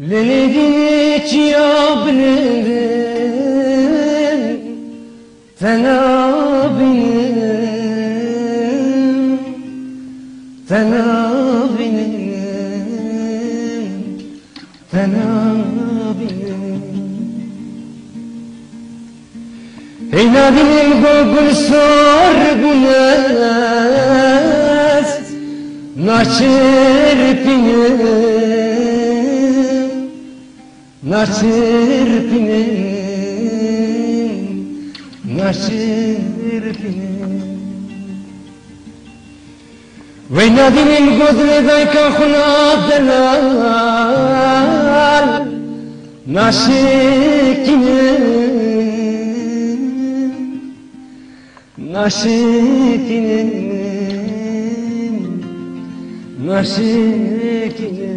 Lelediç yapnırım Fena benim Fena benim Fena benim Ey nadim gogul sor günes Naçır pinim Nasir pinin Nasir pinin Ve nadimin gudre dayka khuna delal Nasikinin Nasikinin Nasikinin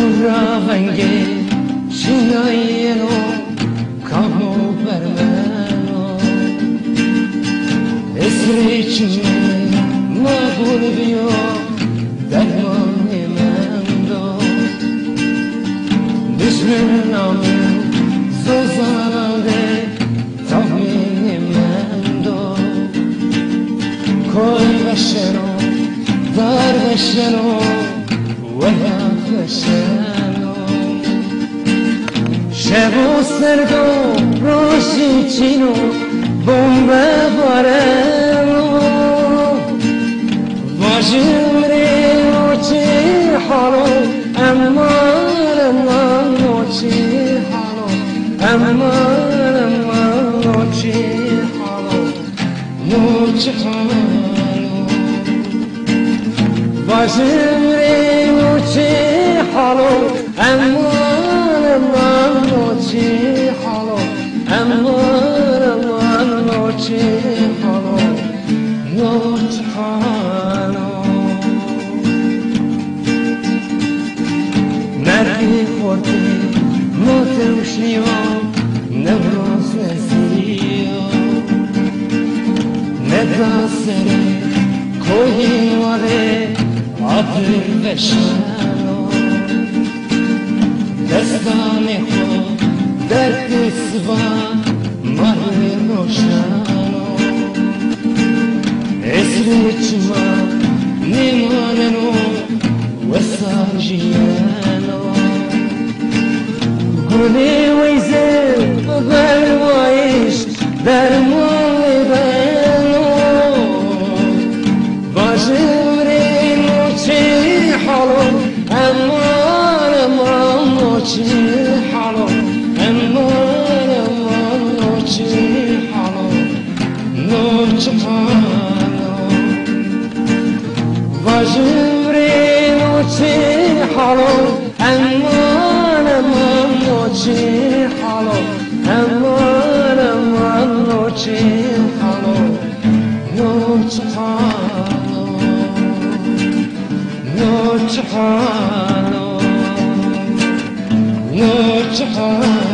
Duravenge Shinayeno Kamo Permano Esreçime Mağul biyo Derman emendo Düşmenin namı Zozanade Tahmin emendo Koy veşeno Dar veşeno Veya veşeno Şevo serdo Rosicino Bombe vareno Vajimre noci halo Aman aman noci halo Aman aman noci halo Noci halo Vajimre noci halo Aman aman noci halo Aman aman noci halo Noci halo. Merki forte Note uśniło Nevros nesio Ne da sere Koji vare دستان خود در دسوان مهر روشنو اسر چما نماننو وساجیانو گونه ویزه بغر وایش در مال بینو باجوری چی حالو noçi halo aman noçi halo Noçi halo Vajimre noçi halo aman noçi halo aman noçi halo Noçi halo Noçi halo your